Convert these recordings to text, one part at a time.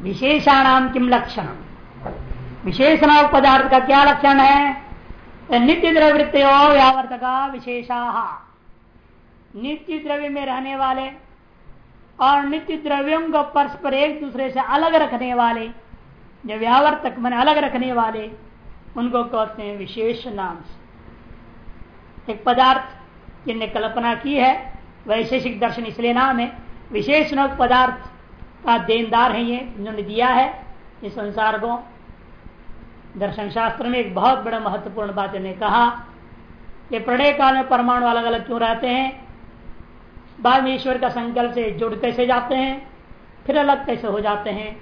विशेषाणाम किम लक्षण? विशेषण पदार्थ का क्या लक्षण है? नित्य द्रवृत्त व्यावर्त का विशेषा। नित्य द्रव्य में रहने वाले और नित्य द्रव्यों को परस्पर एक दूसरे से अलग रखने वाले, जो व्यावर्तक मैंने अलग रखने वाले, उनको कहते हैं विशेष नाम से। एक पदार्थ जिनने कल्पना की है, वैशेषिक दर्शन इसलिए नाम है विशेष पदार्थ का देनदार है ये इन्होंने दिया है इस संसार को। दर्शन शास्त्र में एक बहुत बड़ा महत्वपूर्ण बात इन्हें कहा कि प्रणय काल में परमाणु अलग अलग क्यों रहते हैं? बाद में ईश्वर का संकल्प से जुड़ कैसे जाते हैं? फिर अलग कैसे हो जाते हैं?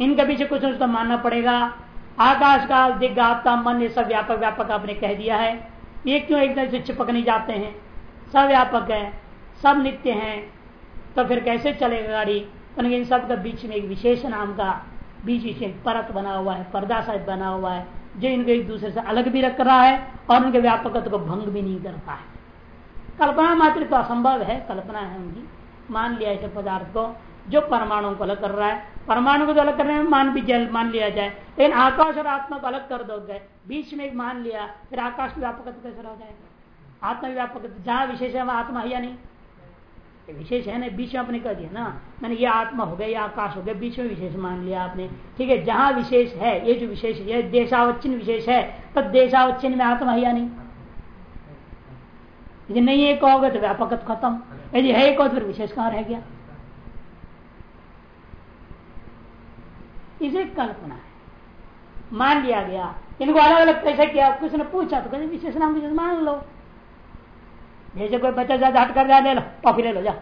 इनके पीछे कुछ कुछ तो मानना पड़ेगा। आकाश का दिग्ग आपका मन, ये सब व्यापक व्यापक आपने कह दिया है। ये क्यों एकदम से चिपक नहीं जाते हैं? सब व्यापक है, सब नित्य हैं तो फिर कैसे चलेगा गाड़ी? इन सब का बीच में एक विशेष नाम का बीच में परत बना हुआ है, पर्दा साहिब बना हुआ है, जो इनको एक दूसरे से अलग भी रख रहा है और उनके व्यापकत्व को भंग भी नहीं करता है कल्पना मात्र तो असंभव है, कल्पना है उनकी। मान लिया ऐसे पदार्थ को, जो परमाणु को अलग कर रहा है। परमाणु को तो अलग करने में मान भी जल, मान लिया जाए। लेकिन आकाश और आत्मा को अलग कर दोगे, बीच में एक मान लिया, फिर आकाश की व्यापकत्व कैसे रह जाएगा? आत्मा व्यापक जहाँ विशेष है वहाँ आत्मा है या नहीं? विशेष है ना, बीच में आपने कह दिया ना, मैंने ये आत्मा हो गया, ये आकाश हो गया, बीच में विशेष मान लिया आपने। ठीक है, जहाँ विशेष है, ये जो विशेष है देशावच्छिन्न विशेष है, तब देशावच्छिन्न में आत्मा है या नहीं? यदि नहीं है, कहोगे तो व्यापक खत्म। यदि है, कहो तो फिर विशेष कहाँ रह गया? इसे कल्पना है। मान लिया गया। इनको अलग अलग कैसे किया किसी ने पूछा तो कहते विशेष नाम, विशेष मान लो। जैसे कोई बच्चा ज़्यादा हट कर ले लो, टॉफी ले लो, जा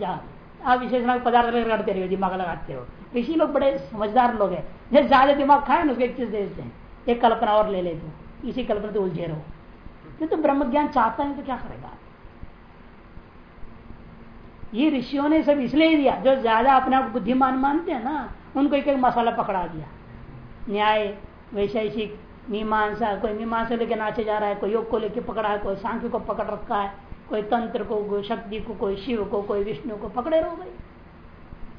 जा आप विशेष नाम पदार्थ करते रहो दिमाग लगाते हो इसी लोग बड़े समझदार लोग हैं। जैसे ज़्यादा दिमाग खाए ना, उसको एक चीज़ दे देते हैं। एक कल्पना और ले लेते हो। इसी कल्पना तो उलझे रहो। ये तो ब्रह्म ज्ञान चाहता है तो क्या करेगा? ये ऋषियों ने सब इसलिए दिया, जो ज़्यादा अपने आप बुद्धिमान मानते हैं ना, उनको एक एक मसाला पकड़ा दिया। न्याय, वैशेषिक मीमांसा, कोई मीमांसा लेके नाचे जा रहा है, कोई योग को लेके पकड़ा है, कोई सांख्य को पकड़ रखा है, कोई तंत्र को, कोई शक्ति को, कोई शिव को, कोई विष्णु को पकड़े रहो भाई।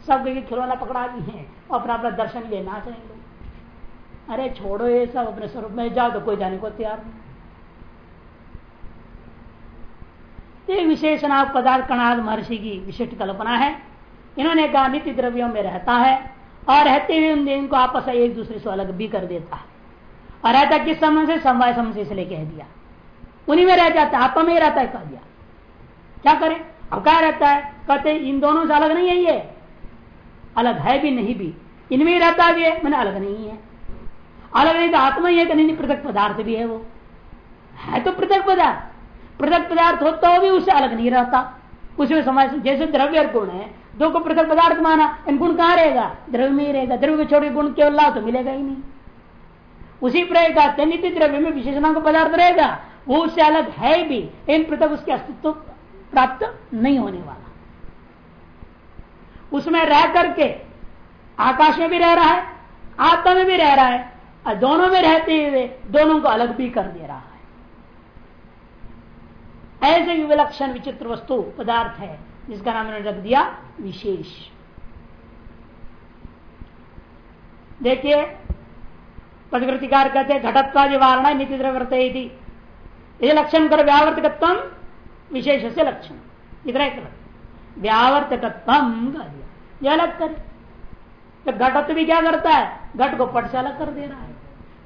सब खिलौना पकड़ा भी है और अपना अपना दर्शन लिए नाच रहे लोग। अरे छोड़ो ये सब, अपने स्वरूप में जाओ तो कोई जाने को तैयार नहीं। ये विशेषणा पदार्थ कणाद महर्षि की विशिष्ट कल्पना है। इन्होंने कहा, नित्य द्रव्यों में रहता है, और रहते हुए इनको आपस एक दूसरे से अलग भी कर देता है। और रहता किस समय से, समवाय समय से इसलिए कह दिया। उन्हीं में रह जाता है में ही रहता है, कह दिया। क्या करें? अब क्या रहता है? कहते इन दोनों से अलग नहीं है ये। अलग है भी, नहीं भी। इनमें ही रहता भी है, मैंने अलग नहीं है। अलग नहीं तो आत्मा ही है नहीं, पृथक पदार्थ भी है वो। है तो पृथक पदार्थ। पृथक पदार्थ होता हो भी, उससे अलग नहीं रहता। उसमें समय जैसे द्रव्य और गुण है, दो को पृथक पदार्थ माना गुण कहाँ रहेगा? द्रव्य में ही रहेगा। द्रव्य को छोड़े गुण केवल लाभ तो मिलेगा ही नहीं। उसी प्रकार नित्य द्रव्य में विशेषणा पदार्थ रहेगा, वो उससे अलग है भी, इन पृथक उसके अस्तित्व प्राप्त नहीं होने वाला। उसमें रह करके आकाश में भी रह रहा है, आत्मा में भी रह रहा है, और दोनों में रहते हुए दोनों को अलग भी कर दे रहा है। ऐसे विलक्षण विचित्र वस्तु, पदार्थ है, जिसका नाम मैंने रख दिया विशेष। देखिए प्रतिकृतिकार कहते घटत्वादि वारणा नीति द्रव्यत ये लक्षण कर, व्यावर्तकत्व विशेष से लक्षण एक व्यावर्तकत्व अलग करे। तो घटत्व भी क्या करता है? घट को पट से अलग कर दे रहा है।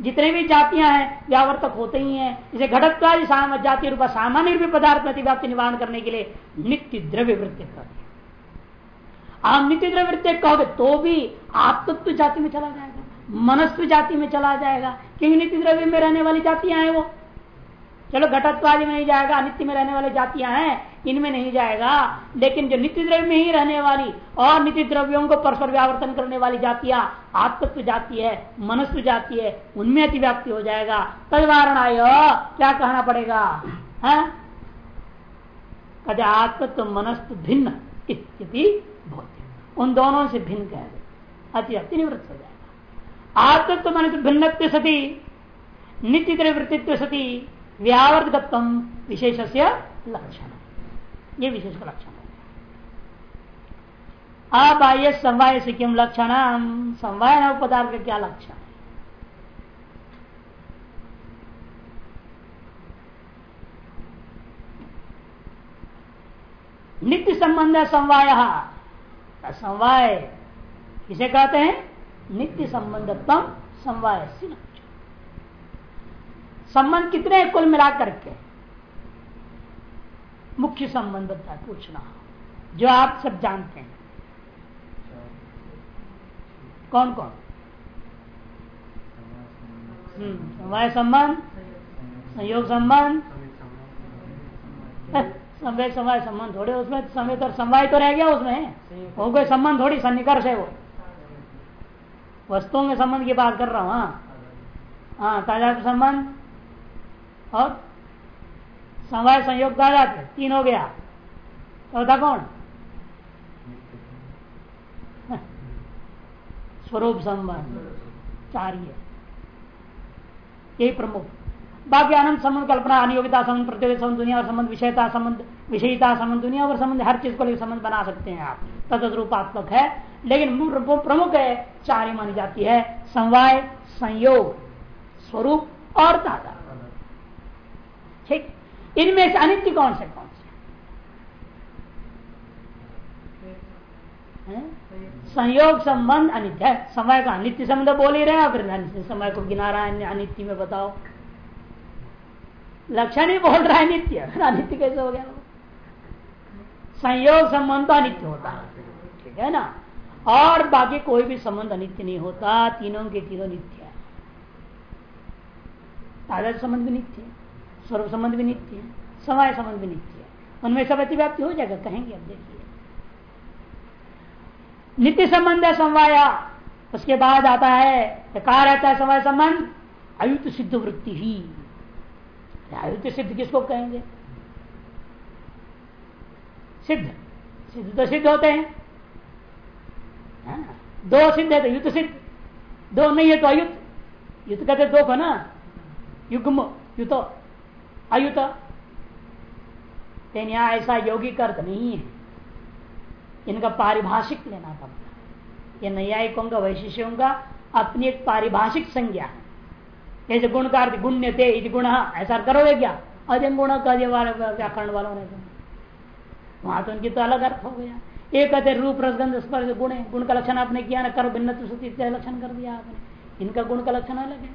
जितने भी जातियाँ हैं, व्यावर्तक होते ही हैं। इसे घटत्वादि जाति रूप सामान्य रूप पदार्थ प्रतिव्याप्ति निवारण करने के लिए नित्य द्रव्य वृत्ति कर दिया। आप नित्य द्रव्य वृत्ति कहोगे तो भी आप तत्व जाति में चला जाएगा। मनस्व जाति में चला जाएगा। क्योंकि नित्य द्रव्य में रहने वाली जातियाँ हैं वो। चलो घटत्वादि में नहीं जाएगा, अनित्य में रहने वाली जातियाँ हैं, इनमें नहीं जाएगा। लेकिन जो नित्य द्रव्य में ही रहने वाली और नित्य द्रव्यों को परस्पर व्यावर्तन करने वाली जातियाँ, आत्मत्व जाति है मनस्व जाति है, उनमें अतिव्याप्ति हो जाएगा। तदवारण आयो क्या कहना पड़ेगा? है? कहते आत्मत्व मनस्व भिन्न इत्यपि उन दोनों से भिन्न कह दे। अतिव्याप्ति निवृत्त हो जाए। आत्मत्व मन भिन्न सती, नित्य वृत्तित्व सती व्यावर्तकत्व विशेष से लक्षण। ये विशेष लक्षण अबाह्य समवाय से किम लक्षण समवाय पदार्थ का क्या लक्षण नित्य संबंध समवाय समवाय किसे कहते हैं? नित्य संबंधत्म समवाय संबंध कितने कुल मिला करके मुख्य संबंध बता पूछना। जो आप सब जानते हैं। कौन कौन? हम्म, समवाय संबंध संयोग संबंध। समय समय संबंध थोड़े उसमें समय तो समवाय तो रह गया उसमें। वो कोई संबंध थोड़ी सन्निकर्ष है वो। वस्तुओं के संबंध की बात कर रहा हूँ हाँ। हाँ ताज़ा संबंध और समय संयोग ताज़ा तीन हो गया। चौथा तो कौन? स्वरूप संबंध। चार यही प्रमुख। बाकी आनंद संबंध, कल्पना, अनियोगिता संबंध प्रतियोगिता संबंध, दुनिया और संबंध, विषयता संबंध विषयता संबंध, दुनिया और संबंध, हर चीज़ को लेकर संबंध बना सकते हैं आप। तद रूपात्मक है, लेकिन प्रमुख है, चार ही मानी जाती है, समवाय, संयोग, स्वरूप और ताज़ा ठीक? इनमें से अनित्य कौन से कौन से? संयोग संबंध अनित्य है। समय का अनित्य संबंध बोल ही रहे फिर समय को गिना रहा है अनित्य में बताओ। लक्षण ही बोल रहा है नित्य। अनित्य कैसे हो गया? संयोग संबंध अनित्य होता है। ठीक है ना? और बाकी कोई भी संबंध अनित्य नहीं होता। तीनों के तीनों नित्य है। ताज़ा संबंध भी नित्य है। स्वरूप संबंध भी नित्य है। समय संबंध भी नित्य है। उनमें सब अतिव्याप्ति हो जाएगा, कहेंगे अब देखिए। नित्य संबंध है समवाया। उसके बाद आता है कहा रहता है समय संबंध। अयुत सिद्ध वृत्ति ही। आयुद्ध सिद्ध किसको कहेंगे? सिद्ध। सिद्ध तो सिद्ध होते हैं। दो सिद्ध है तो युद्ध सिद्ध। दो नहीं है तो अयुत युद्ध कहते दो को ना? युग्म युत अयुत लेकिन यहाँ ऐसा यौगिक अर्थ नहीं है। इनका पारिभाषिक लेना पड़ता ये न्यायिकों का वैशिष्यों का अपनी एक पारिभाषिक संज्ञा है। जैसे गुण का अर्थ गुण्य थे गुण, ऐसा करोगे क्या? अधिक गुण कह व्याकरण वालों ने वहाँ तो उनकी तो अलग अर्थ हो गया। एक कहते रूप रसगंध स्पर्श, गुण है। गुण का लक्षण आपने किया ना करो भिन्न लक्षण कर दिया आपने। इनका गुण का लक्षण अलग है।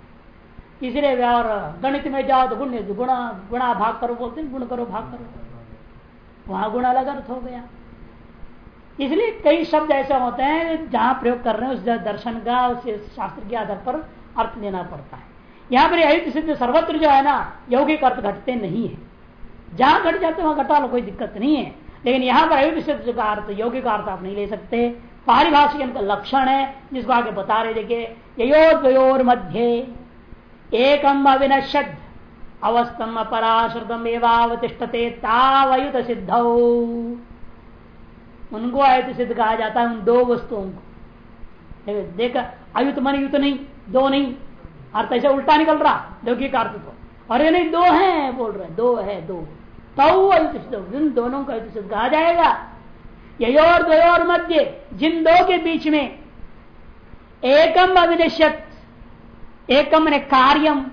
इसलिए और गणित में जाओ तो गुण गुणा गुणा भाग करो बोलते हैं, गुण करो, भाग करो। वहाँ गुण अलग अर्थ हो गया। इसलिए कई शब्द ऐसे होते हैं जहाँ प्रयोग कर रहे हैं, उस दर्शन का, उस शास्त्र के आधार पर अर्थ लेना पड़ता है। यहाँ पर अयुक्त सिद्ध सर्वत्र जो है ना, यौगिक अर्थ घटते नहीं है। जहाँ घट जाते वहाँ घटा लो, कोई दिक्कत नहीं है। लेकिन यहाँ पर अयुक्त सिद्ध का अर्थ, यौगिक अर्थ आप नहीं ले सकते। पारिभाषिक लक्षण है, जिसको आगे बता रहे देखिए योर मध्य, एकम अविनश्यद, अवस्थम अपराश्रतम एवावतिष्ठते, तावयुत सिद्ध। उनको अयुत सिद्ध कहा जाता है, उन दो वस्तुओं को। देख अयुत मन युत नहीं, दो नहीं। अर्थ ऐसे उल्टा निकल रहा, लौकिक अर्थ तो अरे नहीं, दो हैं, बोल रहे दो है, दो। तो जिन दोनों का कहा जाएगा। योर द्वयोर मध्य, जिन दो के बीच में, एकम अविनिश्चित एकम ने कार्यम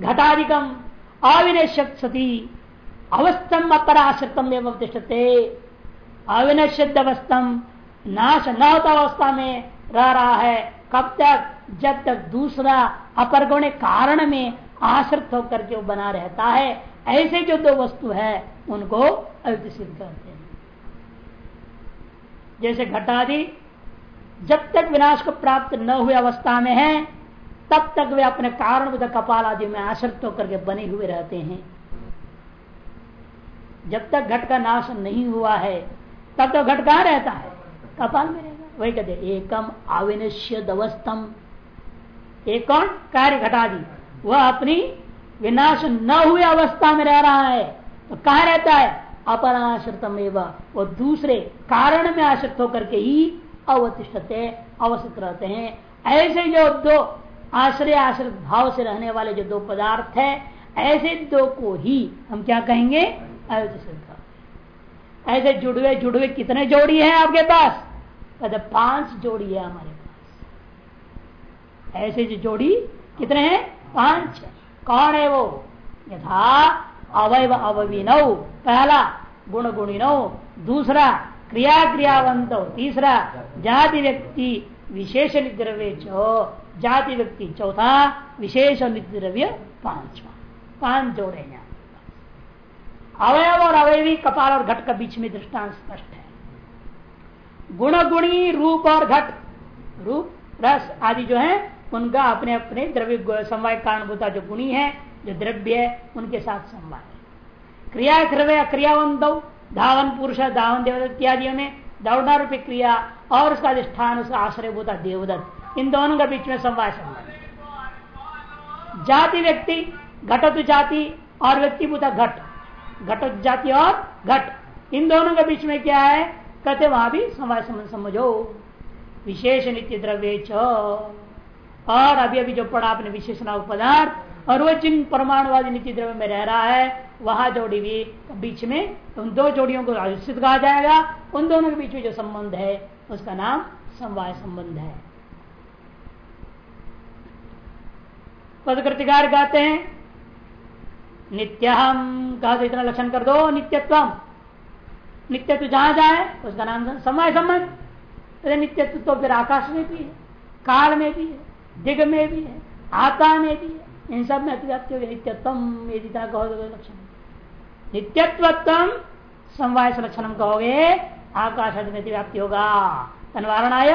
घटाधिकम अविनिश्चित सती, अवस्थम अपराश्रितम एवं तिष्ठते। अविनिश्चित अवस्थम, नाश न होता अवस्था में रह रहा है। कब तक? जब तक दूसरा अपर कारण में आश्रित होकर के बना रहता है, ऐसे जो दो वस्तु है, उनको सिद्ध करते हैं। जैसे घटादि, जब तक विनाश को प्राप्त न हुए अवस्था में है, तब तक वे अपने कारण कपाल आदि में आश्रित होकर के बने हुए रहते हैं। जब तक घट का नाश नहीं हुआ है, तब तो घट कहा रहता है? कपाल में रहेगा वही कहते एकम आविनश्य अवस्थम एक कौन? कार्य घटा दी वह अपनी विनाश न हुए अवस्था में रह रहा है। तो कहा रहता है? अपराश्रितम एवं। वो दूसरे कारण में आश्रित होकर के ही अवतिष्ठते, अवस्थित रहते हैं। ऐसे जो दो आश्रय, आश्रित भाव से रहने वाले जो दो पदार्थ है, ऐसे दो को ही हम क्या कहेंगे? ऐसे जुड़वे जुड़वे कितने जोड़ी हैं आपके पास? कहते पाँच जोड़ी है हमारे ऐसे जो जोड़ी कितने हैं? पाँच। कौन है वो? यथा अवयव अवविनौ। पहला गुण गुणिनो दूसरा क्रिया क्रियावंत तीसरा जाति व्यक्ति विशेष द्रव्य चो। जाति व्यक्ति चौथा विशेष द्रव्य पांचवा। पाँच जोड़े हैं। अवयव और अवयवी कपाल और घट का बीच में दृष्टांत स्पष्ट है। गुण गुणी रूप और घट, रूप, रस आदि जो है उनका अपने अपने द्रव्य समवाय कारणभूता जो गुणी है, जो द्रव्य है, उनके साथ समवाय। क्रिया द्रव्य क्रियावंत धावन पुरुष, धावन देवदत्त इत्यादि में दौड़ना रूपी क्रिया और उसका अधिष्ठान, उसका आश्रय होता देवदत्त, इन दोनों के बीच में समवाय संबंध जाति, व्यक्ति, घटत जाति और व्यक्ति भूता घट, घटत जाति और घट, इन दोनों के बीच में क्या है? कहते वहाँ भी समवाय समझो। विशेष नित्य द्रव्य और अभी अभी जो पढ़ा आपने विशेषणा पदार्थ, और वो जिन परमाणुवादी नीति द्रव्य में रह रहा है, वहाँ जोड़ी भी बीच में उन दो जोड़ियों को आयोजित कहा जाएगा। उन दोनों के बीच में जो संबंध है, उसका नाम समवाय संबंध है। पदकृतिकार कहते हैं नित्य हम कहा तो इतना लक्षण कर दो, नित्यत्व। नित्यत्व जहाँ जाए, उसका नाम समय संबंध। नित्यत्व तो फिर आकाश में भी है, काल में भी है। दिग में भी है, आता में भी है। इन सब में अतिव्याप्ति हो नित्यत्व यदि तो लक्षण नित्यत्वत्म समवाय लक्षण कहोगे, आकाश में व्याप्ति होगा। तनवारण आय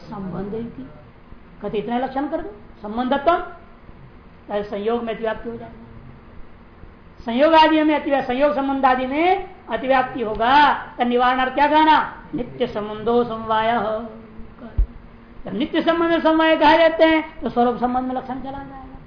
संबंध कहते इतना लक्षण कर दो। संबंधत्व संयोग में अतिव्याप्ति हो जाएगा। संयोग आदि में अति संयोग संबंध आदि में अतिव्याप्ति होगा। तो निवारण क्या कहना? नित्य संबंधो समवाय। जब नित्य संबंध में समवाय कहा जाते हैं तो स्वरूप संबंध में लक्षण चला जाएगा।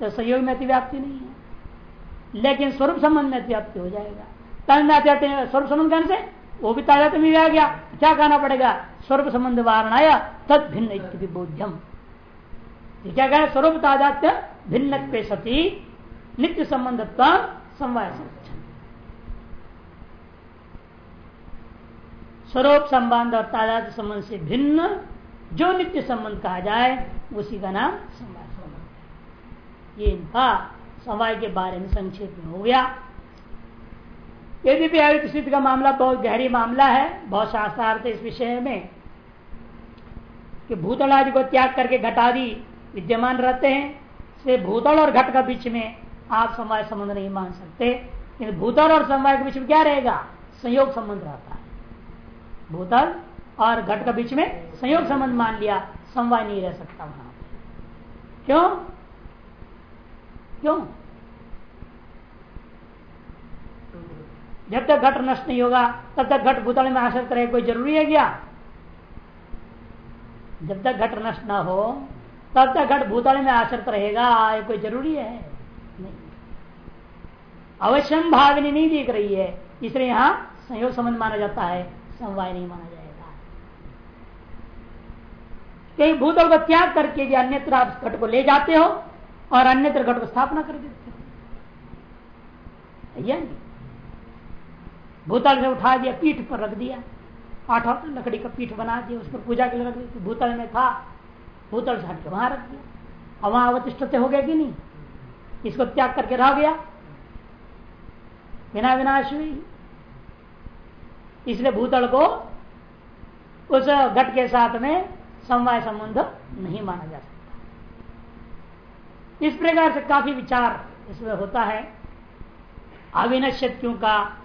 तो संयोग में अतिव्याप्ति नहीं है। लेकिन स्वरूप संबंध में व्याप्ति हो जाएगा। तन स्वरूप संबंध कहने से? वो भी ताजात में आ गया। क्या कहना पड़ेगा? स्वरूप संबंध वारण आया तद भिन्न बोध्यम क्या कहे स्वरूप ताजात्य भिन्न पे सती नित्य संबंध समवाय स्वरूप संबंध और ताजात संबंध से भिन्न जो नित्य संबंध कहा जाए, उसी का नाम समवाय संबंध ये इनका समय के बारे में संक्षेप में हो गया। यदि भी सिद्ध का मामला बहुत गहरी मामला है, बहुत शास्त्रार्थ इस विषय में, कि भूतल आदि को त्याग करके घटादि विद्यमान रहते हैं, इसलिए भूतल और घट का बीच में आप समय संबंध नहीं मान सकते। भूतल और समवाय के बीच में क्या रहेगा? संयोग संबंध रहता है। भूतल और घट का बीच में संयोग संबंध मान लिया, समवाय नहीं रह सकता वहाँ। क्यों? क्यों? जब तक घट नष्ट नहीं होगा, तब तक घट भूतल में आश्रित रहे, कोई ज़रूरी है क्या? जब तक घट नष्ट ना हो, तब तक घट भूतल में आश्रित रहेगा, ये कोई ज़रूरी है? नहीं। अवश्यम भावनी नहीं दिख रही है, इसलिए यहाँ संयोग संबंध माना जाता है, समवाय नहीं माना जाएगा कहीं भूतल को त्याग करके भी अन्यत्र आप घट को ले जाते हो और अन्यत्र घट को स्थापना कर देते हो। भूतल से उठा दिया, पीठ पर रख दिया, आठ लकड़ी का पीठ बना दिया, उस पर पूजा के लिए रख भूतल में था, भूतल से हटके वहाँ रख दिया। और वहाँ अवतिष्ठते हो गए कि नहीं? इसको त्याग करके रह गया। बिना विनाश हुई। इसलिए भूतल को उस घट के साथ में समवाय संबंध नहीं माना जा सकता। इस प्रकार से काफ़ी विचार इसमें होता है। अविनश्यत्यों का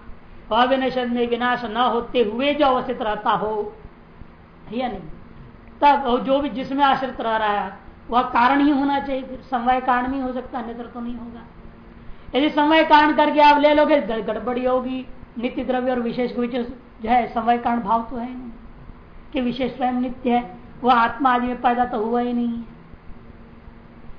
अविनश्य में विनाश न होते हुए जो अवस्थित रहता हो या नहीं। तब जो भी जिसमें आश्रित रह रहा है, वह कारण ही होना चाहिए। फिर समवाय कारण नहीं हो सकता अन्यत्र तो नहीं होगा। यदि समय कारण करके आप ले लोगे गड़बड़ी होगी। नित्य द्रव्य और विशेष विशेष जो है समय कारण भाव तो है नहीं। कि विशेष स्वयं नित्य है। वह आत्मा आदि में पैदा तो हुआ ही नहीं। है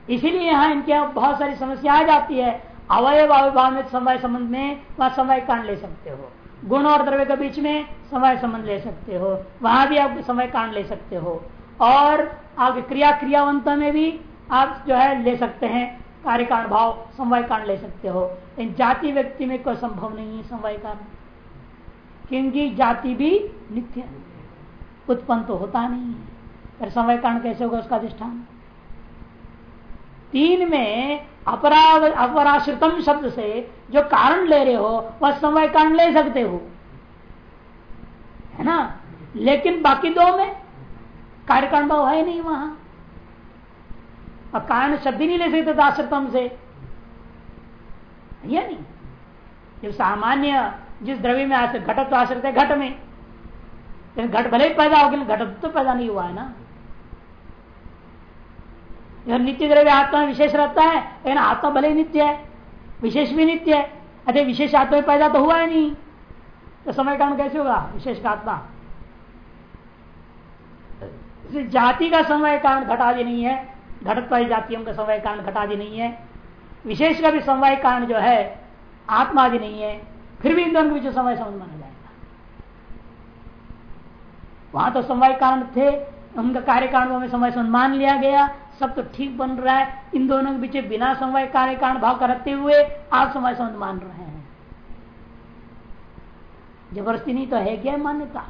इसीलिए यहाँ इनके बहुत सारी समस्या आ जाती है। अवयव अविभाव में समय संबंध में वह समय कांड ले सकते हो। गुण और द्रव्य के बीच में समय संबंध ले सकते हो। वहाँ भी आप समय कांड ले सकते हो। और आपके क्रिया क्रियावंत में भी आप जो है ले सकते हैं। कार्य कारण भाव, समय कांड ले सकते हो। इन जाति व्यक्ति में कोई संभव नहीं है समय कारण क्योंकि जाति भी नित्य, उत्पन्न तो होता नहीं है। फिर समय कारण कैसे होगा उसका अधिष्ठान? तीन में अपराध, अपराश्रितम शब्द से जो कारण ले रहे हो, वह समय कारण ले सकते हो। है ना? लेकिन बाकी दो में कार्यकारण भाव है नहीं वहाँ। और कारण शब्द ही नहीं ले सकते दाश्रतम से। या नहीं? जो सामान्य जिस द्रव्य में आश्रित घटक तो आश्रित है, घट में। घट भले ही पैदा हो गया घटत तो पैदा नहीं हुआ है ना। नित्य द्रव्य आत्मा विशेष रहता है, लेकिन आत्मा भले ही नित्य है, विशेष भी नित्य है। अरे विशेष आत्मा में पैदा तो हुआ है नहीं। तो समय कारण कैसे होगा? विशेष का आत्मा। जाति का समय कारण घटादि नहीं है, घटत्वादी जातियों का समय कारण घटादि नहीं है। विशेष का भी समय कारण जो है आत्मा आदि नहीं है। फिर भी इन दोनों समय समझ माना जाएगा। वहाँ तो समय कारण थे, उनका कार्य कारण में समय समझ मान लिया गया। सब तो ठीक बन रहा है। इन दोनों के बीच बिना समय कार्य कारण भाव का रखते हुए आप समय समझ मान रहे हैं। ज़बरदस्ती नहीं तो है क्या मान्यता?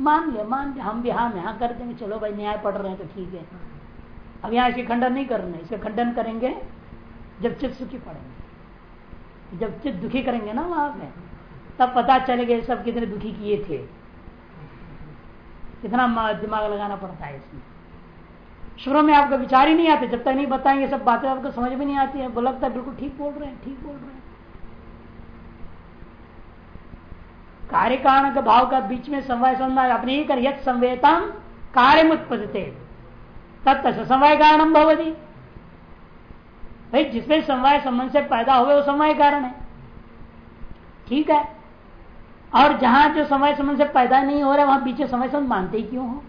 मान लिया मान लिया हम भी हाँ यहाँ कर देंगे। चलो भाई, न्याय पढ़ रहे हैं तो ठीक है। अब यहाँ इसके खंडन नहीं कर रहे इसका खंडन करेंगे जब चित सुखी पड़ेंगे। जब चित दुखी करेंगे ना वहाँ पे, तब पता चलेगा सब कितने दुखी किए थे। कितना दिमाग लगाना पड़ता है इसमें। शुरू में आपका विचार ही नहीं आते, जब तक नहीं बताएँगे, सब बातें आपको समझ में नहीं आती है। वो लगता है बिल्कुल ठीक बोल रहे हैं, ठीक बोल रहे हैं। कार्य कारण के भाव का बीच में समय संबंध अपने ही कर संवेतम कार्य उत्पदते तत्व समय कारणम भवती। भाई, जिसमें समवाय संबंध से पैदा हुए, वो समय कारण है। ठीक है? और जहाँ जो समय संबंध से पैदा नहीं हो रहा है वहाँ बीच समय संबंध मानते ही क्यों हो?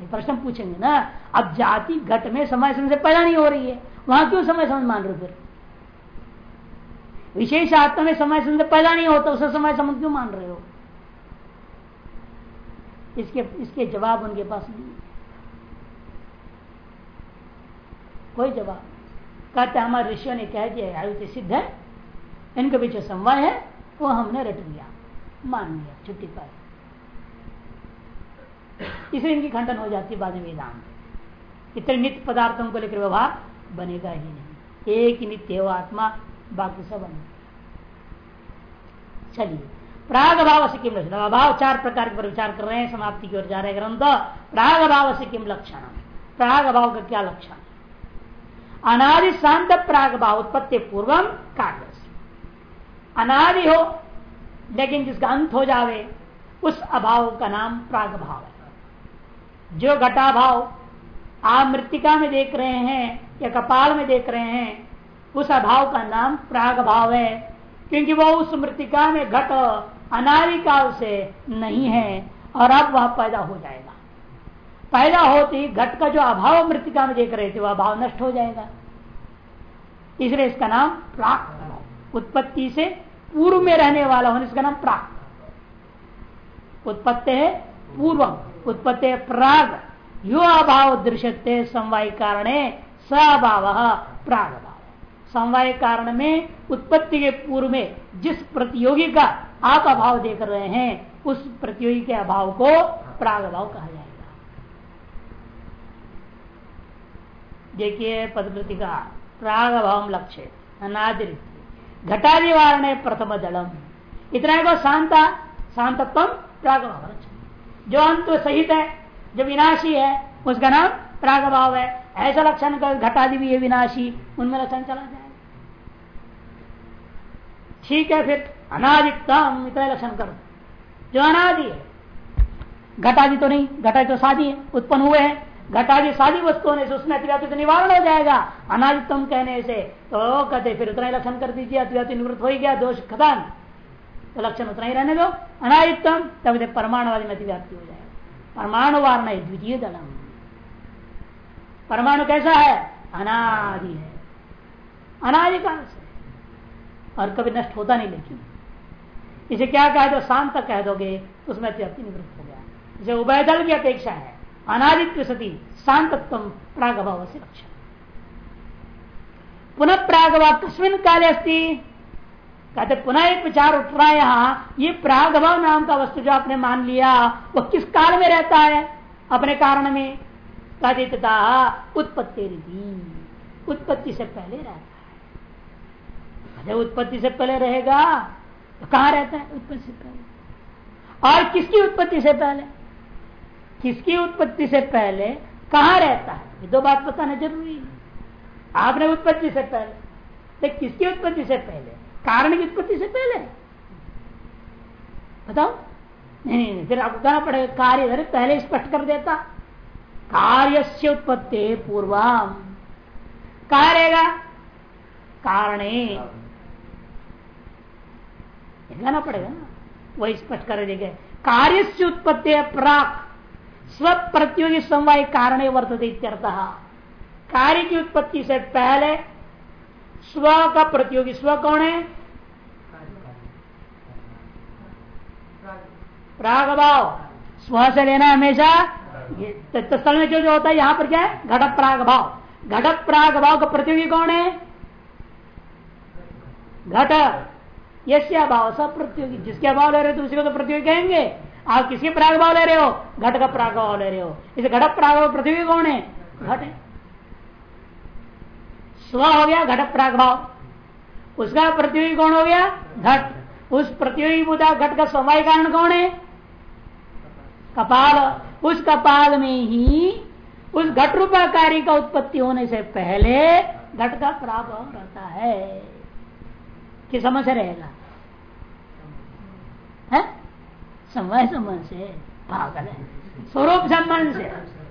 प्रश्न पूछेंगे ना, अब जाति घट में समय संबंध से पैदा नहीं हो रही है। वहाँ क्यों समय संबंध मान रहे हो फिर? विशेष आत्मा में समय संबंध पैदा नहीं होता, उसे समय संबंध क्यों मान रहे हो? इसके इसके जवाब उनके पास नहीं कोई जवाब कहते हमारे ऋषियों ने कह दिया, आयु सिद्ध है, इनके पीछे समय है, वो हमने रट लिया, मान लिया, छुट्टी पर इसलिए इनकी खंडन हो जाती है बाद में वेदांत। इतने नित्य पदार्थों को लेकर व्यवहार बनेगा ही नहीं। एक ही नित्य हो आत्मा, बाकी सब अन्य। चलिए। प्राग भाव से किम लक्षण? अभाव चार प्रकार के पर विचार कर रहे हैं, समाप्ति की ओर जा रहे हैं ग्रंथ। प्राग भाव से किम लक्षण? प्राग भाव का क्या लक्षण? अनादि शांत प्राग भाव उत्पत्ति पूर्वम कार्य अनादि हो, लेकिन जिसका अंत हो जावे, उस अभाव का नाम प्राग भाव है। जो घटा भाव आप मृतिका में देख रहे हैं या कपाल में देख रहे हैं, उस अभाव का नाम प्राग भाव है, क्योंकि वो उस मृतिका में घट अनादिकाल से नहीं है और अब वह पैदा हो जाएगा। पैदा होती घट का जो अभाव मृतिका में देख रहे थे, वह अभाव नष्ट हो जाएगा। इसलिए इसका नाम प्राग उत्पत्ति से पूर्व में रहने वाला होने इसका नाम प्राग। उत्पत्ति है पूर्वम। उत्पत्ति प्राग। यो अभाव दृश्यते, समवाय कारण स अभाव प्राग भाव समवाय कारण में, उत्पत्ति के पूर्व में जिस प्रतियोगी का आप अभाव देख रहे हैं, उस प्रतियोगी के अभाव को प्राग भाव कहा जाएगा। देखिए पदकृति का प्राग भाव लक्ष्य अनादृत घटादि वारण प्रथम दलम। इतना शांता, शांतत्व प्राग भाव जो अंत सहित है, जो विनाशी है, उसका नाम प्राग भाव है। ऐसा लक्षण का घटादि भी है विनाशी, उनमें लक्षण चला जाए। ठीक है फिर अनादितम इतना लक्षण कर। जो अनादि है, घटादि तो नहीं, घटादि तो शादी है, उत्पन्न हुए हैं। घटादि शादी वस्तु होने से उसमें अतिव्याप्ति तो निवारण हो जाएगा अनादितम कहने से। तो कहते, फिर उतना ही लक्षण कर दीजिए अतिव्याप्ति निवृत्त हो गया, दोष खत्म। तो लक्षण उतना ही रहने दो। अनादितम तब परमाणुवादी में अतिव्याप्ति हो जाएगा। परमाणु वारण द्वितीय दलम। परमाणु कैसा है? अनादि है। अनादिकाल से? और कभी नष्ट होता नहीं, लेकिन। इसे क्या कह दो? शांत कह दोगे तो उसमें अतिव्याप्ति निवृत्त हो गया। इसे उभय दल की अपेक्षा है। अनादित्व सती शांतत्व प्रागभाव से लक्षण। पुनः प्रागभाव कस्मिन काले अस्ति? कहते, पुनः एक विचार उठ रहा है यहाँ, ये प्रागभाव नाम का वस्तु जो आपने मान लिया, वो किस काल में रहता है? अपने कारण में। कथितता उत्पत्ति उत्पत्ति से पहले रहता है। अरे उत्पत्ति से पहले रहेगा तो कहा रहता है? उत्पत्ति से पहले। और किसकी उत्पत्ति से पहले? किसकी उत्पत्ति से पहले? कहा रहता है? ये दो बात बताना ज़रूरी है। आपने उत्पत्ति से पहले। तो किसकी उत्पत्ति से पहले? कारण की उत्पत्ति से पहले। बताओ। नहीं नहीं, फिर आपको कहना पड़ेगा कार्य अरे पहले स्पष्ट कर देता। कार्य से उत्पत्ति पूर्वम। कहा कारणे। कहना पड़ेगा ना। वही स्पष्ट कर देंगे कार्य से उत्पत्ति प्राक। स्व प्रतियोगी समवाय कारण वर्तते कार्य की उत्पत्ति से पहले स्व का प्रतियोगी, स्व कौन है? प्राग भाव। स्व से लेना हमेशा। स्थल में जो जो होता है, यहाँ पर क्या है? घटक प्राग भाव। घटक प्राग भाव का प्रतियोगी कौन है? घट। यश्या भाव, सब प्रतियोगी। जिसके अभाव ले रहे हो तो उसी को तो प्रतियोगी कहेंगे। आप किसके प्राग भाव ले रहे हो? घट का प्राग भाव ले रहे हो। इसे घटक प्राग भाव प्रतियोगी कौन है? घट। है स्व हो गया घट प्राग भाव उसका प्रतियोगी कौन हो गया? घट। उस प्रतियोगी मुद्दा घट का स्वभाव कारण कौन है? कपाल। उस कपाल में ही, उस घट रूपा कार्य का उत्पत्ति होने से पहले घट का प्राग रहता है। कि समझ रहेगा? है? समय संबंध से, पागल है। स्वरूप संबंध से।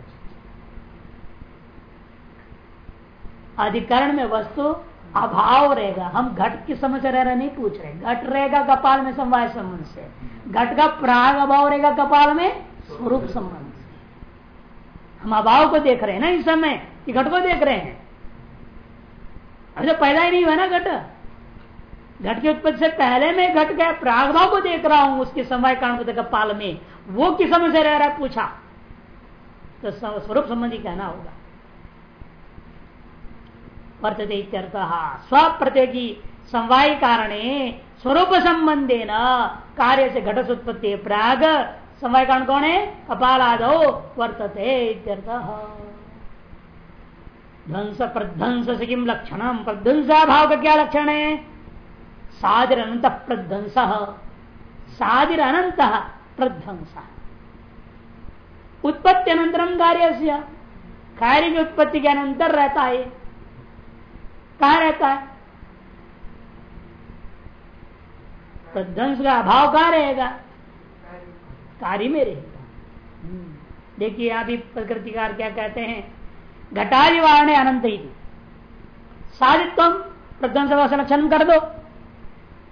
अधिकरण में वस्तु अभाव रहेगा। हम घट की समझ रह रहे नहीं पूछ रहे। घट रहेगा कपाल में समवाय संबंध से। घट का प्राग अभाव रहेगा कपाल में स्वरूप संबंध से। हम अभाव को देख रहे हैं ना इस समय कि घट को देख रहे हैं। अरे तो पैदा ही नहीं हुआ ना घट। घट की उत्पत्ति से पहले मैं घट गया प्रागभाव को देख रहा हूँ, उसके समय कारण को कपाल में। वो किस समय से रह रहा है? पूछा। तो स्वरूप संबंधी कहना होगा। वर्तते स्व प्रतियोगी समवाय कारणे स्वरूप संबंधे न कार्य से घट उत्पत्ति प्राग समय कारण कौन है? कपाल आदो वर्तते ध्वंस प्रध्वंस से किम लक्षण? प्रध्वंसा भाव का क्या लक्षण है? सादिर अनंत प्रध्वंस। सादिर अनंत प्रध्वंस। उत्पत्ति अनंतरम कार्य कार्य की उत्पत्ति के अनंतर रहता है। कहा रहता है? प्रध्वंस का अभाव कहा रहेगा? कार्य में रहेगा। हम्म। देखिए अभी प्रकृतिकार क्या कहते हैं? घटादि वारणे अनंत ही साधित्व प्रध्वंस का लक्षण कर दो।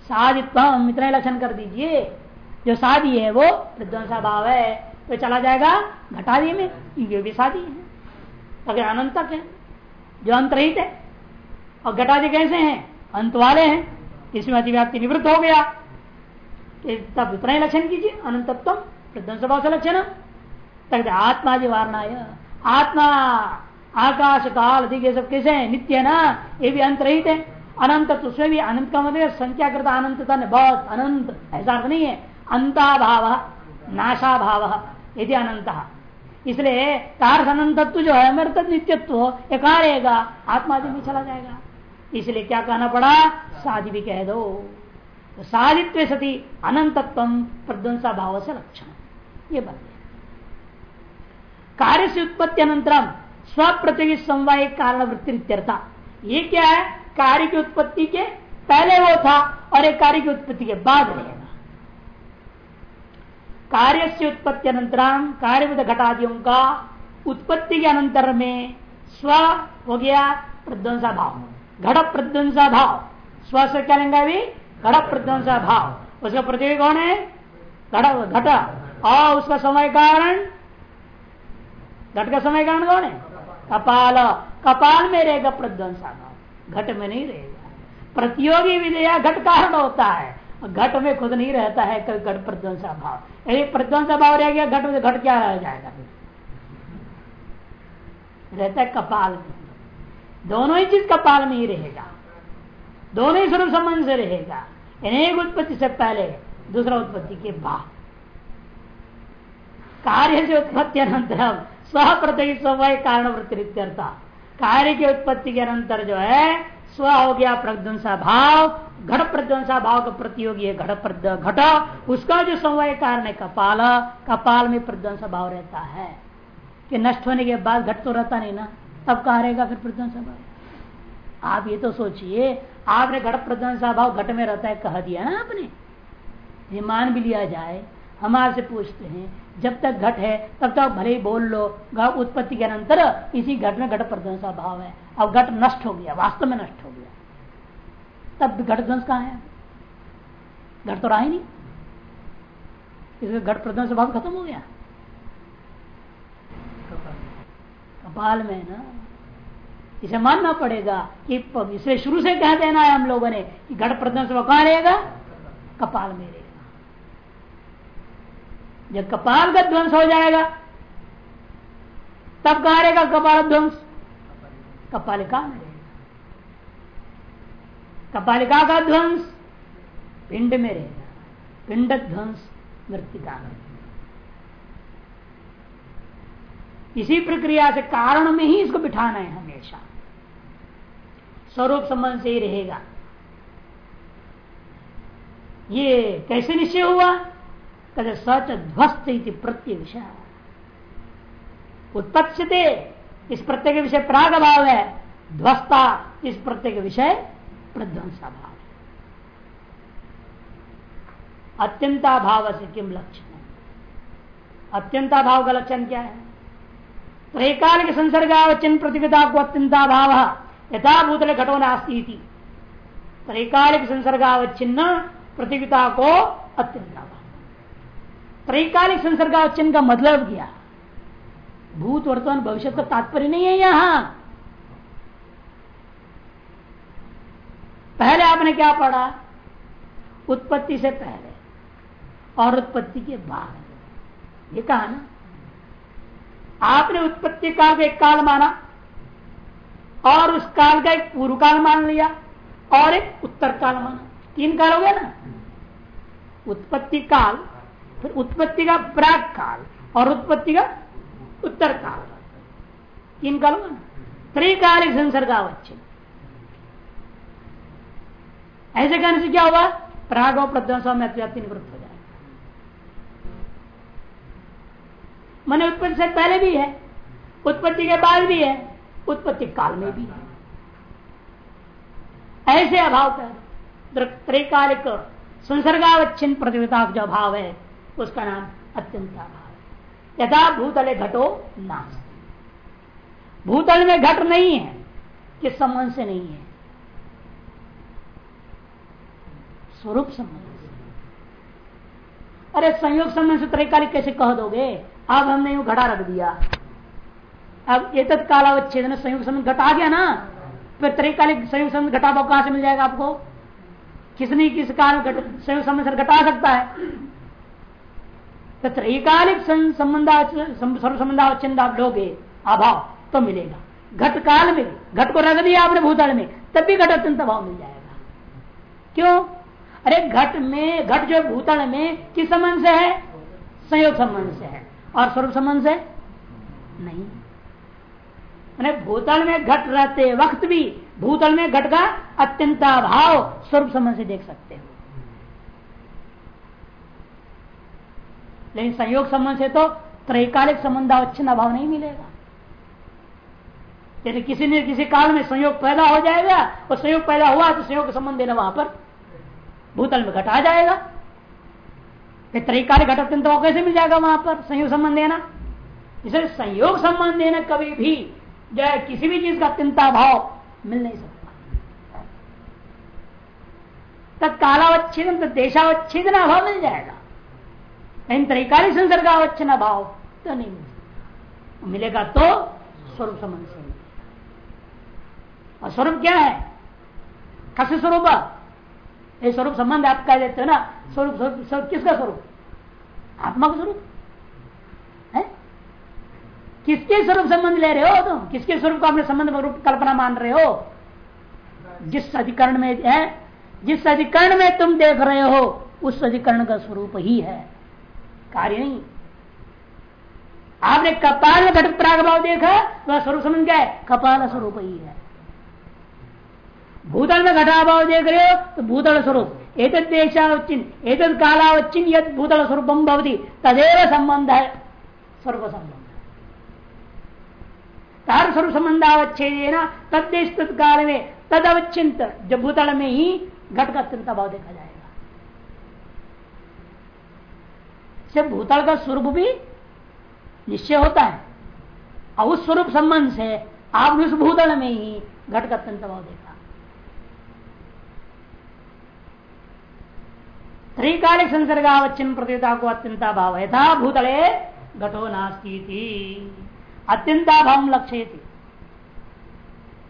साधित्व इतना लक्षण कर दीजिए। जो शादी है, वो प्रध्वंसा भाव है। तो चला जाएगा घटादी में। ये भी शादी है। अगर अनंतक है, जो अंतरहित है। और घटादि कैसे हैं? अंत वाले हैं। इसमें अतिव्याप्ति निवृत्त हो गया। तब उतना ही लक्षण कीजिए। अनंतत्व प्रध्वंस स्वभाव से लक्षण। आत्मा जी वारणा आत्मा, आकाश, काल अधिक सब कैसे है? नित्य है ना? ये भी अंत रहित है। अनंत तो उसमें भी अनंत का मतलब संख्या करता अनंतता ने बहुत अनंत। ऐसा अर्थ नहीं है। अंता भाव नाशा भाव यदि अनंत। इसलिए कार अनंतत्व जो है मेरे तक नित्यत्व ये कहा रहेगा आत्मा में चला जाएगा। इसलिए क्या कहना पड़ा? साधि भी कह दो। तो साधित्व सती अनंतत्व प्रध्वंसा भाव से लक्षण। ये बात कार्य से उत्पत्ति अनंतरम स्व स्वप्रतियोगी समवाय कारण वृत्ति ये क्या है? कार्य की उत्पत्ति के पहले वो था और एक कार्य की उत्पत्ति के बाद रहेगा कार्य से उत्पत्ति अनंतरम कार्य घटादियों का उत्पत्ति के अनंतर में स्व हो गया प्रध्वंसा भाव। घट प्रध्वंसा भाव स्व से क्या लेंगे अभी? घट प्रध्वंसा भाव उसका प्रतियोगी कौन है? घट घट। और उसका समय कारण? घट का समय कारण कौन है? कपाल। कपाल में रहेगा प्रध्वंसा भाव घट में नहीं रहेगा। प्रतियोगी विधेया घट कारण होता है। घट में खुद नहीं रहता है, कभी घट प्रध्वंसा भाव यदि प्रध्वंसा भाव रह गया, घट में घट क्या रह जाएगा? रहता है कपाल में। दोनों ही चीज़ कपाल में ही रहेगा। दोनों ही स्वरूप संबंध से रहेगा। अनेक उत्पत्ति से पहले दूसरा उत्पत्ति के बाद। कार्य से उत्पत्ति स्व प्रत्यय स्वय कारण वृत्तिरित्यर्था कार्य की उत्पत्ति के अनंतर जो है, स्व हो गया प्रध्वंसा भाव, घट प्रध्वंसा भाव का प्रतियोगी है, घट घट। उसका जो समवाय कारण है, कपाल। कपाल में प्रध्वंसा भाव रहता है। कि नष्ट होने के बाद घट तो रहता नहीं ना। तब कहा रहेगा फिर प्रध्वंसा भाव आप ये तो सोचिए, आपने घट प्रध्वंसा भाव घट में रहता है, कह दिया ना आपने। ये मान भी लिया जाए, हम आपसे पूछते हैं, जब तक घट है, तब तक भले ही बोल लो उत्पत्ति के अंतर इसी घट में घट प्रध्वंसा भाव है। अब घट नष्ट हो गया, वास्तव में नष्ट हो गया। तब घट ध्वंस कहा है? घट तो रहा ही नहीं। घट प्रध्वंस भाव खत्म हो गया। कपाल में ना, इसे मानना पड़ेगा कि इसे शुरू से कह देना है हम लोगों ने कि घट प्रध्वंस कहा रहेगा? कपाल में रहेगा। जब कपाल का ध्वंस हो जाएगा, तब कहा रहेगा कपाल ध्वंस? कपालिका में रहेगा। कपालिका का ध्वंस पिंड में रहेगा। पिंड ध्वंस मृतिका में इसी प्रक्रिया से कारण में ही इसको बिठाना है हमेशा। स्वरूप संबंध से ही रहेगा। ये कैसे निश्चय हुआ? कहते सच ध्वस्त प्रत्यय विषय। उत्पत्ति इस प्रत्येक विषय प्राग भाव है। ध्वस्ता, इस प्रत्येक विषय प्रध्वंसा भाव अत्यंता भाव से किम लक्षण अत्यंता भाव का लक्षण क्या है? तो एकाल के संसर्गावचन प्रतिगता को अत्यंता भाव यथा भूतल घटो नास्ती त्रैकालिक संसर्गावच्छिन्न प्रतियोगिता को अत्यंत त्रैकालिक संसर्गावचन का मतलब क्या? भूत वर्तमान भविष्य का तात्पर्य नहीं है यहाँ। पहले आपने क्या पढ़ा? उत्पत्ति से पहले और उत्पत्ति के बाद। ये कहा ना? आपने उत्पत्ति काल का एक काल माना, और उस काल का एक पूर्व काल मान लिया, और एक उत्तर काल माना। तीन काल हो गया ना? उत्पत्ति काल, फिर उत्पत्ति का प्राग काल, और उत्पत्ति का उत्तर काल। तीन काल माना। त्रिकालिक संसर्गावच्छिन्न ऐसे कहने से क्या हुआ? प्राग और प्रध्वंस में अत्याप्ति निवृत्त हो जाएगा मन उत्पत्ति से पहले भी है, उत्पत्ति के बाद भी है, उत्पत्ति काल में भी है। ऐसे अभाव का त्रिकालिक संसर्गावच्छिन्न प्रतियोगिता जो अभाव है, उसका नाम अत्यंत अभाव है। यथा भूतले घटो नास्ती। भूतल में घट नहीं है, किस संबंध से नहीं है? स्वरूप संबंध से। अरे संयोग संबंध से त्रैकालिक कैसे कह दोगे? अब हमने यू घटा रख दिया। अब ये तक कालावच्छेद संयोग संबंध घटा गया ना, फिर त्रिकालिक संयुक्त संबंध घटा भाव कहाँ से मिल जाएगा आपको? किसने किस काल संयुक्त संबंध घटा सकता है? तो त्रैकालिक संबंध सर्व आप लोगे, अभाव तो मिलेगा। घट काल में, घट को रख दिया आपने भूतल में, तब भी घट अत्यंत भाव मिल जाएगा। क्यों? अरे घट में, घट जो भूतल में किस संबंध से है? संयोग संबंध से है। और स्वरूप संबंध से? नहीं। अरे भूतल में घट रहते वक्त भी भूतल में घट का अत्यंत भाव स्वरूप संबंध से देख सकते हो। लेकिन संयोग संबंध से तो त्रैकालिक संबंध अवच्छिन्न अभाव नहीं मिलेगा। यदि किसी ने किसी काल में संयोग पैदा हो जाएगा और संयोग पैदा हुआ तो संयोग संबंध देना वहाँ पर भूतल में घटा जाएगा। त्रैकालिक घट अत्यंत कैसे मिल जाएगा वहाँ पर? संयोग संबंध देना। इसलिए संयोग संबंध देना कभी भी जो है किसी भी चीज़ का अत्यंता भाव मिल नहीं सकता। तत्कालावच्छेदन तो देशावच्छेदन अभाव मिल जाएगा। लेकिन त्रैकालिक संसर्गावच्छन भाव तो नहीं मिल सकता। मिलेगा तो स्वरूप संबंध से और स्वरूप क्या है? कस स्वरूप? ये स्वरूप संबंध आप कह देते हो ना, स्वरूप स्वरूप किसका स्वरूप? आत्मा का स्वरूप। है? किसके स्वरूप संबंध ले रहे हो तुम? किसके स्वरूप को अपने संबंध रूप कल्पना मान रहे हो? जिस अधिकरण में, है? जिस अधिकरण में तुम देख रहे हो, उस अधिकरण का स्वरूप ही है। कार्य नहीं। आपने कपाल घट प्राग भाव देखा, वह स्वरूप समझ गया कपाल स्वरूप ही है। भूतल में घटाभाव देख रहे हो तो भूतल स्वरूप। एक देशावचिन एक कालावचिन यद भूतल स्वरूप भवती, तदेव संबंध है। स्वरूप संबंध तार स्वरूप संबंधावच्छेद तदेश तत्काल में तद अवचिंत जब भूतल में ही घट का अत्यंत भाव देखा जाएगा। से भूतल का स्वरूप भी निश्चय होता है। और उस स्वरूप संबंध से आपने उस भूतल में ही घट का अत्यंत भाव देखा। त्रिकालिक संसर्गावच्छिन्न प्रतियोगिता को अत्यंता भाव है था भूतले घटो नास्ती थी अत्यंता भाव लक्ष्य थी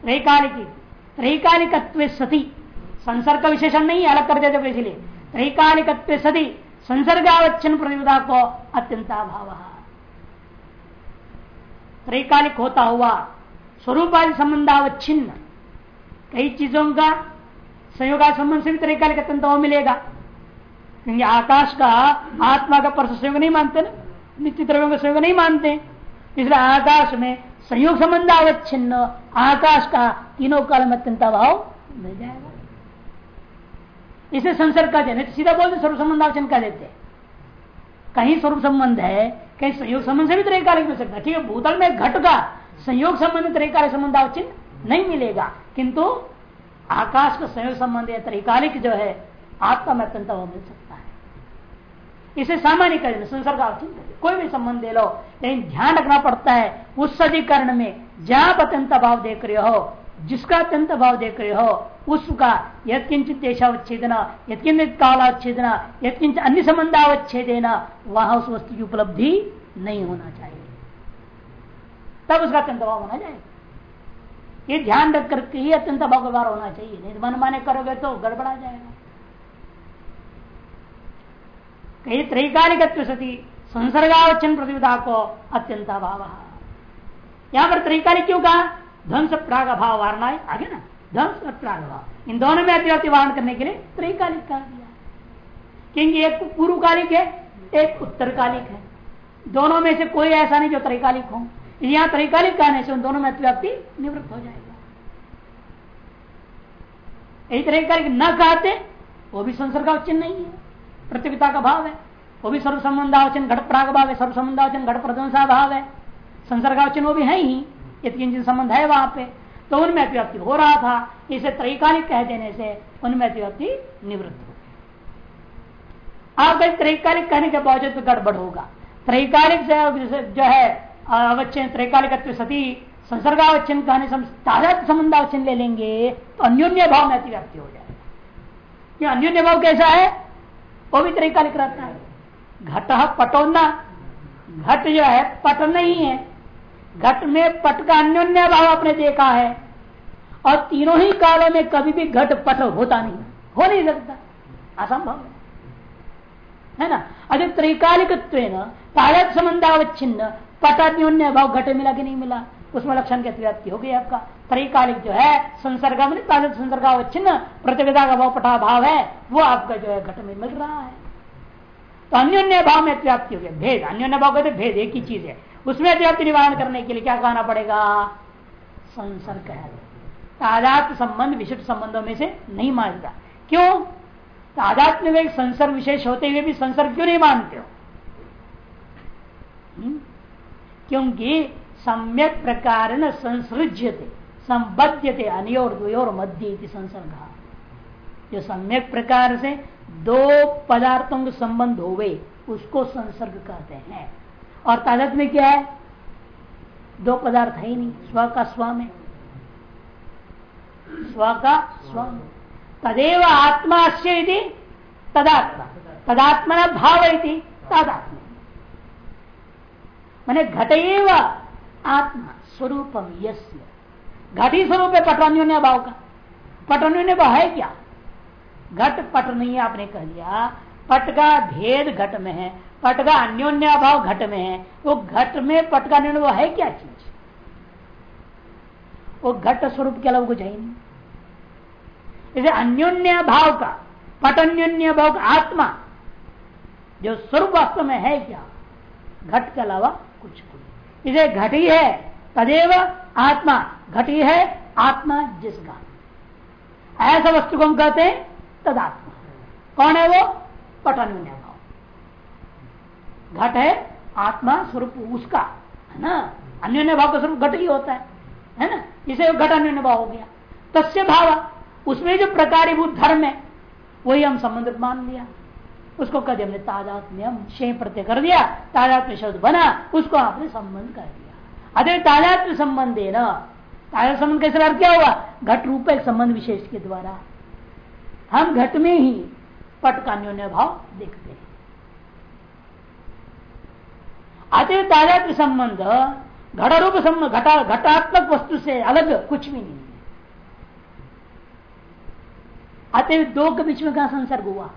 त्रैकालिक त्रैकालिक सती। संसर्ग का विशेषण नहीं, अलग कर देते इसलिए। त्रैकालिक सती। संसर्गावच्छिन्न प्रतियोगिता को अत्यंता भाव त्रैकालिक होता हुआ स्वरूपादि संबंधावच्छिन्न। कई चीज़ों का संयोगा संबंध से भी त्रैकालिक अत्यंत मिलेगा। क्योंकि आकाश का आत्मा का परस संयोग नहीं मानते ना? नित्य द्रव्यों का संयोग नहीं मानते। इसलिए आकाश में संयोग संबंध अवच्छिन्न आकाश का तीनों काल में अत्यंत अभाव मिल जाएगा। इसे संसर्ग का देने सीधा बोलते स्वरूप संबंध अवचन का देते कहीं स्वरूप संबंध है, कहीं संयोग संबंध से भी त्रैकालिक मिल सकता है। ठीक है, भूतल में घट का संयोग संबंध त्रैकालिक संबंध अवचिन नहीं मिलेगा। किंतु आकाश का संयोग संबंध या त्रैकालिक जो है, आत्मा में अत्यंत मिल सकता इसे सामान्य कर संसर्ग कोई भी संबंध दे लो, लेकिन ध्यान रखना पड़ता है, उस अधिकरण में जहाँ अत्यंत भाव देख रहे हो, जिसका अत्यंत भाव देख रहे हो, उसका यथकिंचित देशावच्छेदना यथकिंचित कालाच्छेदना यथकिंच अन्य संबंधावच्छेदेना, वहाँ उस वस्तु की उपलब्धि नहीं होना चाहिए। तब उसका अत्यंत भाव होना चाहिए। ये ध्यान रख करके ही अत्यंत भाव व्यवहार होना चाहिए। नहीं तो मन माने करोगे तो गड़बड़ा जाएगा। कई त्रैकालिक सती संसर्गावचन प्रतिविधा को अत्यंत अभाव यहाँ पर त्रैकालिक क्यों कहा? ध्वंस प्राग अभाव वारणा आगे ना। ध्वंस और प्राग अभाव इन दोनों में अतिव्याप्ति वारण करने के लिए त्रैकालिक कहा गया क्योंकि एक पूर्वकालिक है, एक उत्तरकालिक है। दोनों में से कोई ऐसा नहीं जो त्रैकालिक हो। यहाँ त्रैकालिक कहने से उन दोनों में अतिव्याप्ति निवृत्त हो जाएगा। यही त्रैकालिक न कहते, वो भी संसर्ग का संसर्गावचन नहीं है। प्रतियोगिता का भाव है। वो भी सर्व संबंधावचन घट प्राग भाव है सर्व संबंधावचन घट प्रशंसा भाव है। संसर्गावचन वो भी है ही यदि संबंध है वहाँ पे। तो उनमें अतिव्याप्ति हो रहा था, इसे त्रैकालिक कह देने से उनमें अतिव्याप्ति निवृत्त हो आप त्रैकालिक कहने के बावजूद गड़बड़ होगा। त्रैकालिक जो है अवच्छन त्रैकालिक सती संसर्गावचन कहने से ताज़ा संबंधावचन ले लेंगे तो अन्योन्य भाव में अतिव्याप्ति हो जाएगा। अन्योन्य भाव कैसा है? वो भी तरीका लिख रहता है घट पटोना घट जो है, पट नहीं है। घट में पट का अन्योन्य भाव आपने देखा है। और तीनों ही कालों में कभी भी घट, पट होता नहीं। हो नहीं सकता। असंभव है। ना? अगर त्रिकालिक पायक संबंधावच्छिन्न पट अन्योन्य भाव घट मिला कि नहीं मिला। उसमें लक्षण की अतिव्याप्ति हो गई आपका। त्रैकालिक जो है संसर्ग संसर्गावच्छिन्न प्रतिविधा का भाव भाव है, वो आपका जो है घट में मिल रहा है। तो अन्योन्य भाव में अतिव्याप्ति हो गया। भेद, अन्योन्य भाव कहते भेद एक ही चीज़ है। उसमें अतिव्याप्ति निवारण करने के लिए क्या कहना पड़ेगा? संसर्ग है। तादात्म संबंध, विशिष्ट संबंधों में से नहीं मानता। क्यों? तादात्म्य में संसर्ग विशेष होते हुए भी संसर्ग क्यों नहीं मानते हो? हम्म? क्योंकि सम्यक प्रकार संसृज्यते संबद्यते अनियोर द्वयोर मध्य संसर्ग। जो सम्यक प्रकार से दो पदार्थों के संबंध हो गए उसको संसर्ग कहते हैं। और तादत में क्या है? दो पदार्थ है ही नहीं, स्व का स्व में। स्व का स्व तदेव आत्मा से तदात्मा। तदात्मा भाव तदात्मा। मैंने घटेव आत्मा स्वरूपम यस्य। घटी स्वरूप है पटान्योन्य अभाव का। पटान्योन्य भाव है क्या? घट पट नहीं आपने कह दिया। पट का भेद घट में है, पट का अन्योन्य भाव घट में है। वो घट में पट का अन्योन्य है क्या चीज़? वो घट स्वरूप के अलावा कुछ है नहीं। इसे अन्योन्य भाव का पट अन्योन्य भाव का आत्मा, जो स्वरूप वास्तव में है क्या? घट के अलावा कुछ कुछ इसे घट ही, तदेव आत्मा। घट ही आत्मा जिसका। ऐसा वस्तु को हम कहते हैं तदात्मा। कौन है वो? पट अन्योन्य भाव। घट है आत्मा स्वरूप उसका, है ना? अन्य भाव का स्वरूप घट ही होता है है ना? इसे घट अन्य भाव हो गया। तस्य भाव, उसमें जो प्रकारीभूत धर्म है, वही हम संबंध मान लिया। उसको कद हमने तादात्म्यम शेह प्रत्यय कर दिया तादात्म्य शब्द बना, उसको आपने संबंध कर दिया। अतः तादात्म्य संबंध है ना तादात्म्य संबंध कैसे अर्थ क्या हुआ? घट रूप एक संबंध विशेष के द्वारा। हम घट में ही पट का अन्योन्य भाव देखते हैं। अतः तादात्म्य संबंध घट रूप संबंध, घटा, घटात्मक वस्तु से अलग कुछ भी नहीं है। अतः दो के बीच में कहा संसर्ग हुआ?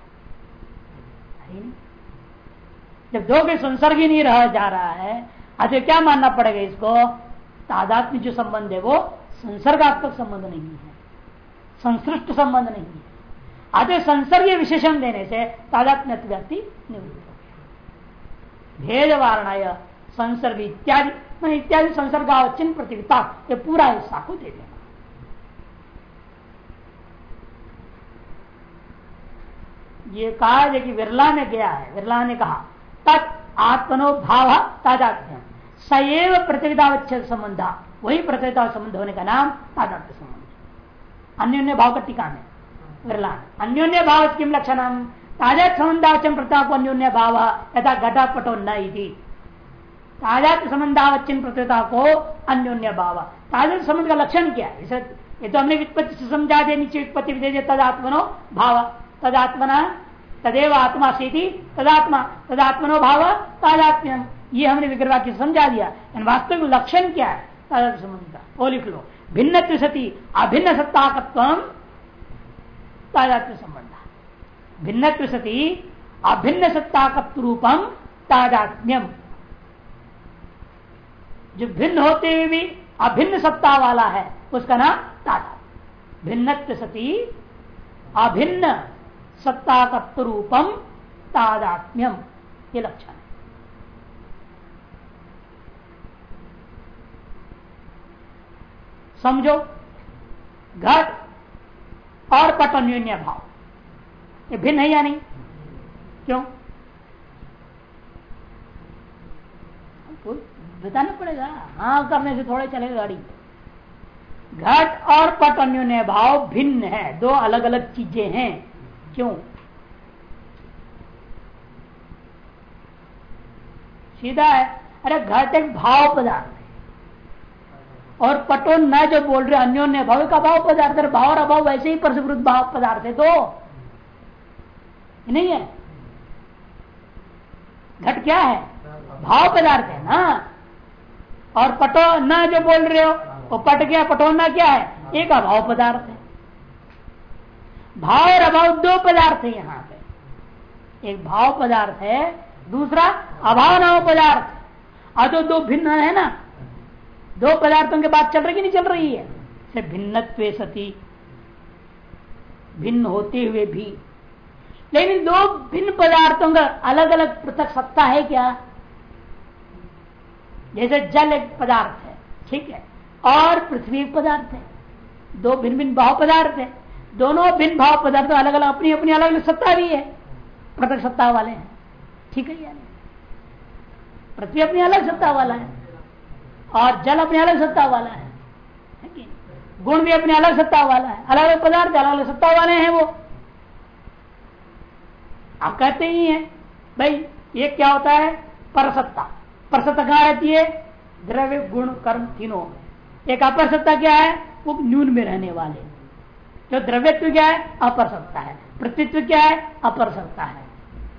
जब दो के संसर्ग ही नहीं रह जा रहा है, अतः क्या मानना पड़ेगा इसको? तादात्म्य जो संबंध है वो संसर्गात्मक संबंध नहीं है। संसृष्ट संबंध नहीं है। अतः संसर्ग विशेषण देने से तादात्म्य व्यक्ति निवृत्त हो भेद वारणा संसर्ग इत्यादि इत्यादि संसर्ग चिन्ह प्रतियोगिता ये पूरा हिस्सा को दे देना ये कहा है कि विरला में गया है, विरला ने कहा, तत् आत्मनो भाव तादात्म्य सएव प्रतिविधावच्छेद संबंध, वही प्रतियोगिता संबंध होने का नाम तादात्म्य संबंध। अन्योन्य भाव का टीका में, विरला अन्योन्य भाव किम लक्षण? ताजात संबंधावचन प्रताप अन्योन्य भाव यथा घटा पटो न ताजात संबंधावचन प्रतियोगिता को अन्योन्य भाव। ताजात संबंध का लक्षण क्या है? ये तो हमने वित्पत्ति से समझा दे नीचे वित्पत्ति दे तदात्मनो भाव। तदात्मना, तदेव आत्मा से तदात्मा, तदात्मनो भाव तादात्म्यम ये हमने विग्रह की समझा दिया। वास्तविक लक्षण क्या है? वो लिख लो। भिन्न सती, अभिन्न सत्ताकत्व, तादात्म्य संबंध। भिन्न सती, अभिन्न सत्ताकत्व रूपम तादात्म्यम जो भिन्न होते हुए भी अभिन्न सत्ता वाला है, उसका नाम तादात्म्य। भिन्न सती, अभिन्न सत्ता तत्व रूपम तादात्म्यम। ये लक्षण है। समझो, घट और पट अन्योन्य भाव। ये भिन्न है या नहीं? क्यों? बताना पड़ेगा। हाँ करने से थोड़े चलेगा गाड़ी। घट और पट भाव भिन्न है। दो अलग अलग चीज़ें हैं। क्यों? सीधा है, अरे घट एक भाव पदार्थ है। और पटो न जो बोल रहे अन्योन्य भाव, का भाव पदार्थ है, भाव और अभाव वैसे ही परसुत भाव पदार्थ है तो नहीं है? घट क्या है? भाव पदार्थ है ना? और पटो न जो बोल रहे हो, वो पट क्या पटोना क्या है? एक अभाव पदार्थ है। भाव और अभाव दो पदार्थ है यहाँ पे। एक भाव पदार्थ है, दूसरा अभाव नाव पदार्थ तो दो भिन्न है ना, दो पदार्थों के बात चल रही नहीं चल रही है? से भिन्न सती, भिन्न होते हुए भी। लेकिन दो भिन्न पदार्थों का अलग अलग पृथक सत्ता है क्या? जैसे जल एक पदार्थ है, ठीक है? और पृथ्वी एक पदार्थ है। दो भिन्न भिन्न भाव पदार्थ है। दोनों भिन्न भाव पदार्थ अलग अलग अपनी अपनी अलग अलग सत्ता भी है। पृथक सत्ता वाले हैं। ठीक है या नहीं? पृथ्वी अपनी अलग सत्ता वाला है और जल अपनी अलग सत्ता वाला है। गुण भी अपनी अलग सत्ता वाला है। अलग अलग पदार्थ अलग अलग सत्ता वाले हैं वो। आप कहते ही हैं, भाई, ये क्या होता है? परसत्ता। परसत्ता कहाँ रहती है? द्रव्य, गुण, कर्म, तीनों एक अपर सत्ता क्या है? वो न्यून में रहने वाले जो द्रव्यत्व क्या है? अपर सत्ता है। प्रतित्व क्या है? अपर सत्ता है।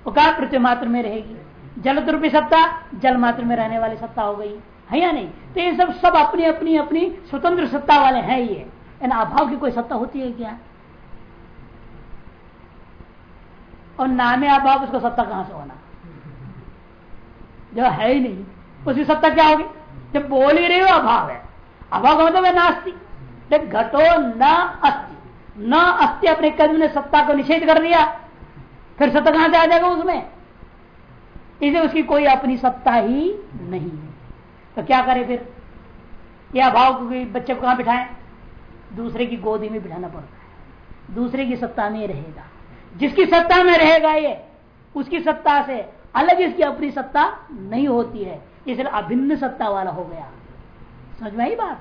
वो कहा पृथ्वी मात्र में रहेगी। जल रूपी सत्ता, जल मात्र में रहने वाली सत्ता हो गई। है या नहीं? तो ये सब सब अपनी अपनी अपनी स्वतंत्र सत्ता वाले हैं ये। अभाव की कोई सत्ता होती है क्या? और नामे अभाव, उसको सत्ता कहाँ से होना? जो है ही नहीं। उसकी सत्ता क्या होगी? जब बोल ही रहे हो, अभाव है। अभाव का मतलब है नास्ती घटो न अस्थि न अस्थि अपने कदम ने सत्ता को निषेध कर दिया फिर सत्ता कहाँ से आ जाएगा उसमें? इसे उसकी कोई अपनी सत्ता ही नहीं है। तो क्या करे फिर? या भाव को बच्चे को कहाँ बिठाए? दूसरे की गोदी में बिठाना पड़ता है। दूसरे की सत्ता में रहेगा। जिसकी सत्ता में रहेगा ये, उसकी सत्ता से अलग इसकी अपनी सत्ता नहीं होती है। इसलिए अभिन्न सत्ता वाला हो गया। समझ में आई बात?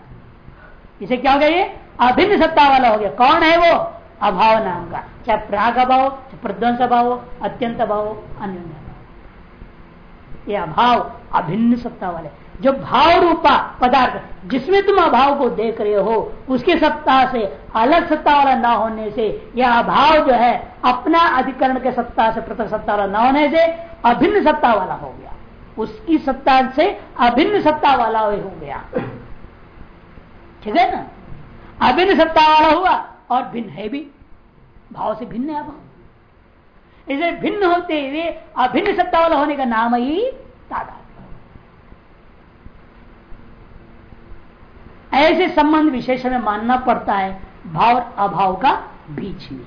इसे क्या हो गया ये? अभिन्न सत्ता वाला हो गया। कौन है वो? अभाव नाम का चाहे प्राग अभाव, चाहे प्रध्वंस अभाव, अत्यंत अभाव अन्य ये अभाव, अभिन्न सत्ता वाले। जो भाव रूपा पदार्थ, जिसमें तुम अभाव को देख रहे हो, उसकी सत्ता से, अलग सत्ता वाला न होने से यह अभाव जो है, अपना अधिकरण के सत्ता से पृथक सत्ता वाला न होने से, अभिन्न सत्ता वाला हो गया। उसकी सत्ता से अभिन्न सत्ता वाला हो गया। ठीक है ना? अभिन्न सत्ता वाला हुआ और भिन्न है भी। भाव से भिन्न है अभाव इसे भिन्न होते हुए अभिन्न सत्ता वाला होने का नाम ही तादा ऐसे संबंध विशेष में मानना पड़ता है, भाव और अभाव का बीच में।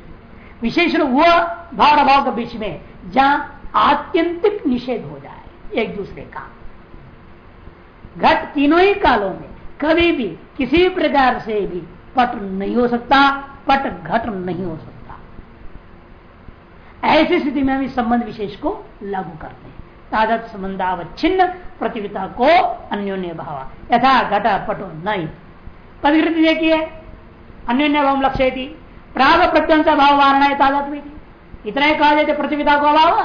विशेष रूप वह भाव और अभाव के बीच में, जहाँ आत्यंतिक निषेध हो जाए, एक दूसरे का। घट तीनों ही कालों में। कभी भी, किसी प्रकार से भी पट नहीं हो सकता, पट घट नहीं हो सकता। ऐसी स्थिति में हम इस संबंध विशेष को लागू करते हैं। तादत संबंधावच्छिन्न प्रतियोगिता को अन्योन्य भाव। यथा घट पटो नहीं। पदकृति देखिए, अन्योन्य भाव लक्ष्य थी प्राग प्रत्यंश भाव वारणा तादत भी थी इतना ही कहा जाते प्रतियोगिता को अभाव।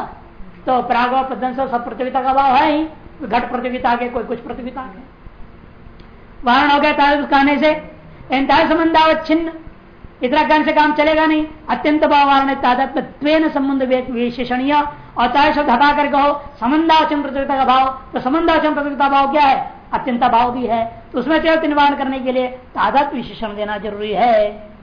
तो प्राग प्रत्यंश सब प्रतियोगिता का भाव है ही। घट प्रतियोगिता के कोई कुछ प्रतियोगिता के वारण हो गया कहने से। संबंधावच्छिन्न इतना कहने से काम चलेगा नहीं। अत्यंत भावारण तादात्म संबंध विशेषणीय। और शब्द हटा कर कहो संबंधावचन प्रतियोगिता का भाव। तो संबंधावचन प्रतियोगिता भाव क्या है? अत्यंत भाव भी है। तो उसमें चाहे निवारण करने के लिए तादात विशेषण देना ज़रूरी है।